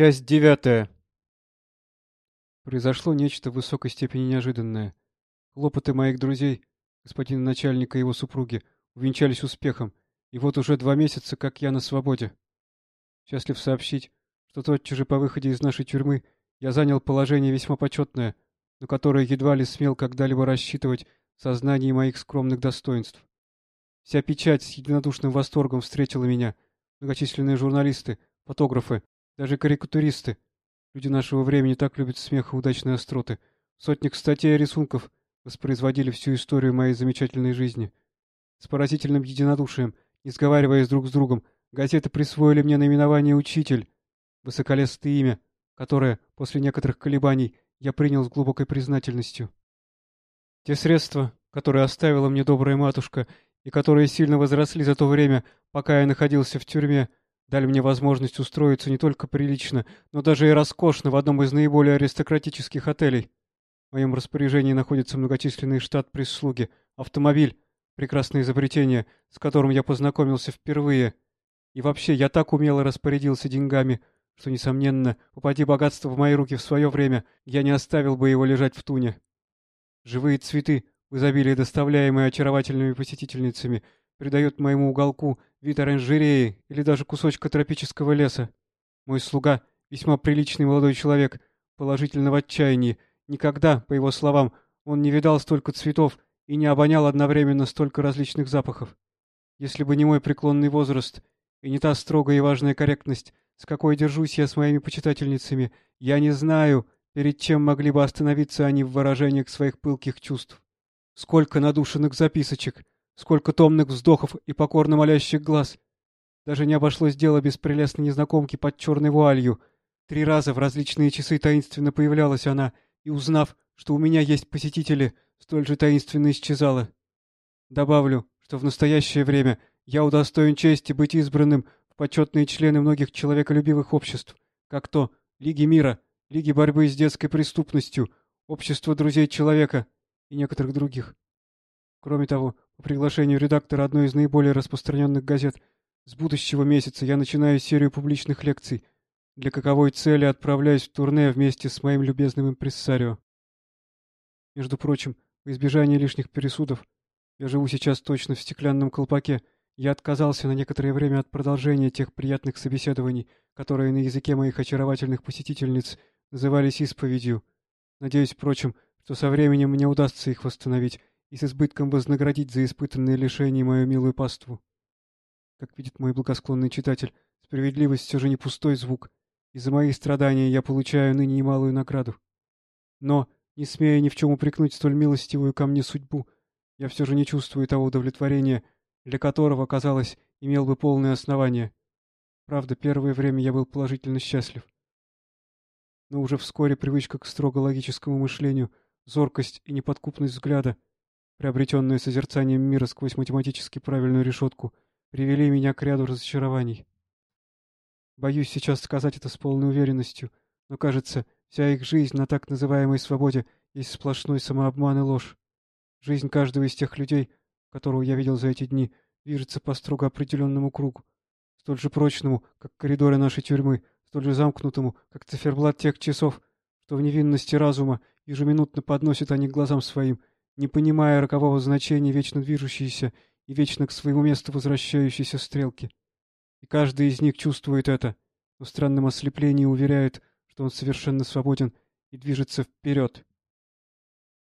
Часть девятая. Произошло нечто в высокой степени неожиданное. Хлопоты моих друзей, господина начальника и его супруги, увенчались успехом, и вот уже два месяца, как я на свободе. Счастлив сообщить, что тотчас же по выходе из нашей тюрьмы я занял положение весьма почетное, на которое едва ли смел когда-либо рассчитывать в сознании моих скромных достоинств. Вся печать с единодушным восторгом встретила меня, многочисленные журналисты, фотографы, даже карикатуристы. Люди нашего времени так любят смех и удачные остроты. Сотник статей и рисунков воспроизводили всю историю моей замечательной жизни. С поразительным единодушием, не сговариваясь друг с другом, газеты присвоили мне наименование «Учитель», высоколестное имя, которое, после некоторых колебаний, я принял с глубокой признательностью. Те средства, которые оставила мне добрая матушка, и которые сильно возросли за то время, пока я находился в тюрьме, дали мне возможность устроиться не только прилично, но даже и роскошно в одном из наиболее аристократических отелей. В моем распоряжении находится многочисленный штат прислуги, автомобиль, прекрасное изобретение, с которым я познакомился впервые. И вообще, я так умело распорядился деньгами, что, несомненно, упади богатство в мои руки в свое время, я не оставил бы его лежать в туне. Живые цветы, в изобилии доставляемые очаровательными посетительницами, придают моему уголку вид оранжереи или даже кусочка тропического леса. Мой слуга, весьма приличный молодой человек, положительно в отчаянии. Никогда, по его словам, он не видал столько цветов и не обонял одновременно столько различных запахов. Если бы не мой преклонный возраст и не та строгая и важная корректность, с какой держусь я с моими почитательницами, я не знаю, перед чем могли бы остановиться они в выражениях своих пылких чувств. Сколько надушенных записочек, Сколько томных вздохов и покорно молящих глаз. Даже не обошлось дело без прелестной незнакомки под черной вуалью. Три раза в различные часы таинственно появлялась она, и, узнав, что у меня есть посетители, столь же таинственно исчезала. Добавлю, что в настоящее время я удостоен чести быть избранным в почетные члены многих человеколюбивых обществ, как то Лиги мира, Лиги борьбы с детской преступностью, Общество друзей человека и некоторых других. Кроме того, по приглашению редактора одной из наиболее распространенных газет, с будущего месяца я начинаю серию публичных лекций, для каковой цели отправляюсь в турне вместе с моим любезным импрессарио. Между прочим, в избежание лишних пересудов, я живу сейчас точно в стеклянном колпаке, я отказался на некоторое время от продолжения тех приятных собеседований, которые на языке моих очаровательных посетительниц назывались исповедью. Надеюсь, впрочем, что со временем мне удастся их восстановить, и с избытком вознаградить за испытанные лишения мою милую паству. Как видит мой благосклонный читатель, справедливость все же не пустой звук, и за мои страдания я получаю ныне немалую награду. Но, не смея ни в чем упрекнуть столь милостивую ко мне судьбу, я все же не чувствую того удовлетворения, для которого, казалось, имел бы полное основание. Правда, первое время я был положительно счастлив. Но уже вскоре привычка к строго логическому мышлению, зоркость и неподкупность взгляда — приобретенные созерцанием мира сквозь математически правильную решетку, привели меня к ряду разочарований. Боюсь сейчас сказать это с полной уверенностью, но, кажется, вся их жизнь на так называемой свободе есть сплошной самообман и ложь. Жизнь каждого из тех людей, которого я видел за эти дни, движется по строго определенному кругу, столь же прочному, как коридоры нашей тюрьмы, столь же замкнутому, как циферблат тех часов, что в невинности разума ежеминутно подносят они глазам своим не понимая рокового значения вечно движущейся и вечно к своему месту возвращающейся стрелки. И каждый из них чувствует это, но в странном ослеплении уверяет, что он совершенно свободен и движется вперед.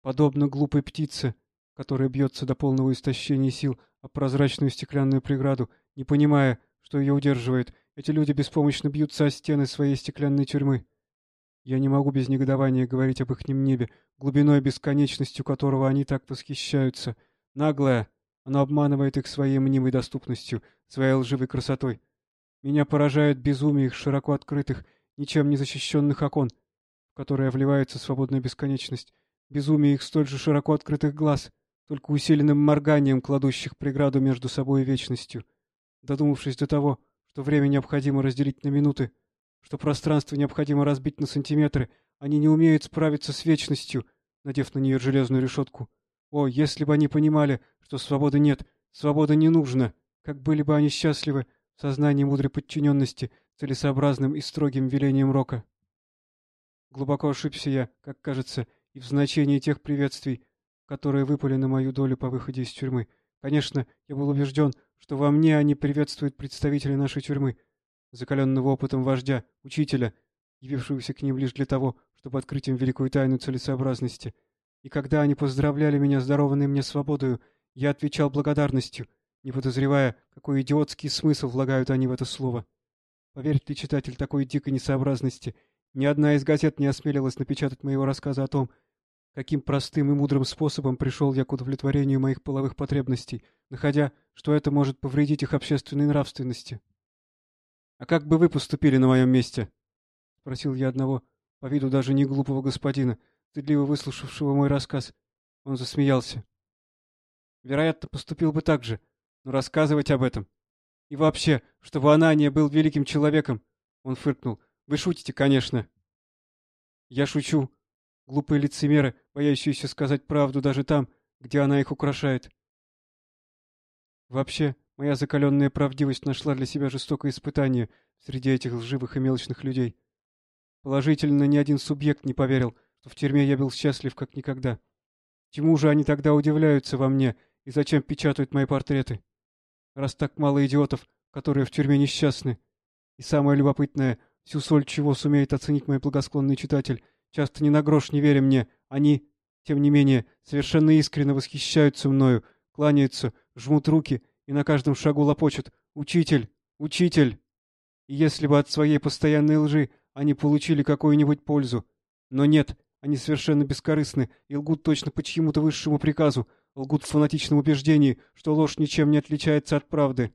Подобно глупой птице, которая бьется до полного истощения сил о прозрачную стеклянную преграду, не понимая, что ее удерживает, эти люди беспомощно бьются о стены своей стеклянной тюрьмы. Я не могу без негодования говорить об ихнем небе, глубиной бесконечностью которого они так восхищаются. Наглое, оно обманывает их своей мнимой доступностью, своей лживой красотой. Меня поражает безумие их широко открытых, ничем не защищенных окон, в которые вливается свободная бесконечность, безумие их столь же широко открытых глаз, только усиленным морганием, кладущих преграду между собой и вечностью. Додумавшись до того, что время необходимо разделить на минуты, что пространство необходимо разбить на сантиметры, они не умеют справиться с вечностью, надев на нее железную решетку. О, если бы они понимали, что свободы нет, свобода не нужна, как были бы они счастливы в сознании мудрой подчиненности, целесообразным и строгим велением Рока. Глубоко ошибся я, как кажется, и в значении тех приветствий, которые выпали на мою долю по выходе из тюрьмы. Конечно, я был убежден, что во мне они приветствуют представителей нашей тюрьмы, закаленного опытом вождя, учителя, явившегося к ним лишь для того, чтобы открыть им великую тайну целесообразности. И когда они поздравляли меня с дарованной мне свободою, я отвечал благодарностью, не подозревая, какой идиотский смысл влагают они в это слово. Поверь ты, читатель, такой дикой несообразности. Ни одна из газет не осмелилась напечатать моего рассказа о том, каким простым и мудрым способом пришел я к удовлетворению моих половых потребностей, находя, что это может повредить их общественной нравственности. «А как бы вы поступили на моем месте?» — спросил я одного, по виду даже не глупого господина, стыдливо выслушавшего мой рассказ. Он засмеялся. «Вероятно, поступил бы так же, но рассказывать об этом. И вообще, чтобы Анания был великим человеком, — он фыркнул. Вы шутите, конечно. Я шучу. Глупые лицемеры, боящиеся сказать правду даже там, где она их украшает. Вообще, моя закаленная правдивость нашла для себя жестокое испытание среди этих лживых и мелочных людей. Положительно, ни один субъект не поверил, что в тюрьме я был счастлив как никогда. Чему же они тогда удивляются во мне и зачем печатают мои портреты? Раз так мало идиотов, которые в тюрьме несчастны. И самое любопытное, всю соль чего сумеет оценить мой благосклонный читатель, часто ни на грош не веря мне, они, тем не менее, совершенно искренне восхищаются мною, кланяются, жмут руки и на каждом шагу лопочут «Учитель! Учитель!» И если бы от своей постоянной лжи они получили какую-нибудь пользу. Но нет, они совершенно бескорыстны и лгут точно по чьему-то высшему приказу, лгут в фанатичном убеждении, что ложь ничем не отличается от правды.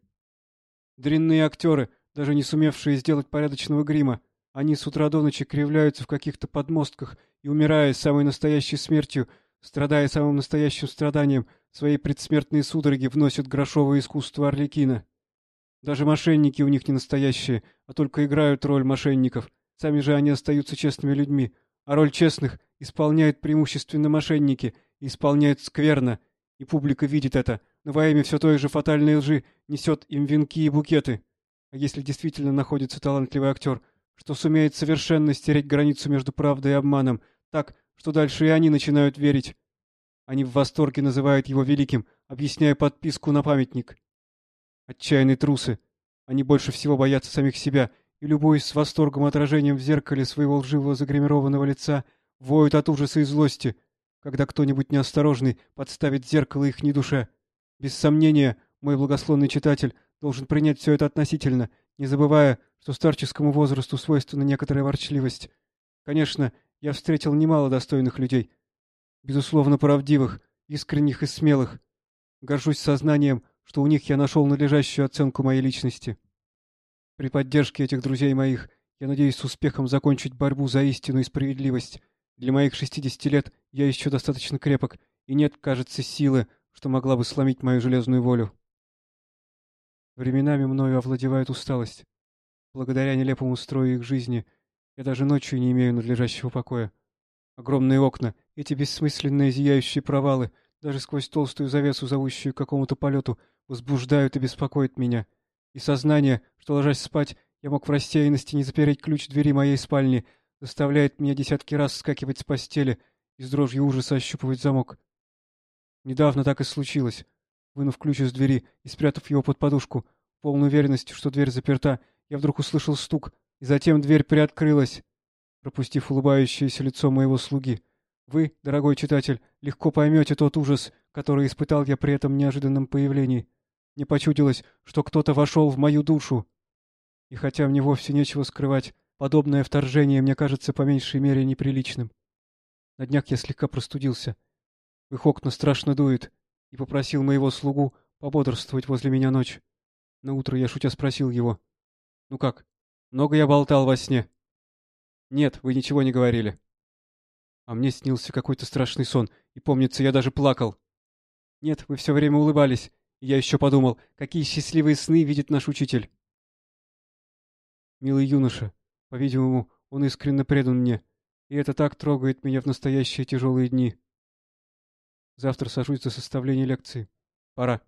Дрянные актеры, даже не сумевшие сделать порядочного грима, они с утра до ночи кривляются в каких-то подмостках и, умирая самой настоящей смертью, страдая самым настоящим страданием, свои предсмертные судороги вносят грошовое искусство Орликина. Даже мошенники у них не настоящие, а только играют роль мошенников. Сами же они остаются честными людьми, а роль честных исполняют преимущественно мошенники, и исполняют скверно, и публика видит это, но во имя все той же фатальной лжи несет им венки и букеты. А если действительно находится талантливый актер, что сумеет совершенно стереть границу между правдой и обманом, так, что дальше и они начинают верить. Они в восторге называют его великим, объясняя подписку на памятник. Отчаянные трусы. Они больше всего боятся самих себя и, любуясь с восторгом отражением в зеркале своего лживого загримированного лица, воют от ужаса и злости, когда кто-нибудь неосторожный подставит зеркало их душе. Без сомнения, мой благословный читатель должен принять все это относительно, не забывая, что старческому возрасту свойственна некоторая ворчливость. Конечно, я встретил немало достойных людей. Безусловно, правдивых, искренних и смелых. Горжусь сознанием, что у них я нашел надлежащую оценку моей личности. При поддержке этих друзей моих я надеюсь с успехом закончить борьбу за истину и справедливость. Для моих шестидесяти лет я еще достаточно крепок, и нет, кажется, силы, что могла бы сломить мою железную волю. Временами мною овладевает усталость. Благодаря нелепому строю их жизни я даже ночью не имею надлежащего покоя. Огромные окна, эти бессмысленные зияющие провалы, даже сквозь толстую завесу, зовущую к какому-то полету, возбуждают и беспокоят меня. И сознание, что, ложась спать, я мог в рассеянности не запереть ключ двери моей спальни, заставляет меня десятки раз скакивать с постели и с дрожью ужаса ощупывать замок. Недавно так и случилось. Вынув ключ из двери и спрятав его под подушку, полной уверенности, что дверь заперта, я вдруг услышал стук, и затем дверь приоткрылась, пропустив улыбающееся лицо моего слуги. Вы, дорогой читатель, легко поймете тот ужас, который испытал я при этом неожиданном появлении. Мне почудилось, что кто-то вошел в мою душу. И хотя мне вовсе нечего скрывать, подобное вторжение мне кажется по меньшей мере неприличным. На днях я слегка простудился. В их окна страшно дует, и попросил моего слугу пободрствовать возле меня ночь. На утро я шутя спросил его. «Ну как, много я болтал во сне?» «Нет, вы ничего не говорили». А мне снился какой-то страшный сон, и, помнится, я даже плакал. «Нет, вы все время улыбались, и я еще подумал, какие счастливые сны видит наш учитель». Милый юноша, по-видимому, он искренне предан мне, и это так трогает меня в настоящие тяжелые дни. Завтра сажусь за составление лекции. Пора.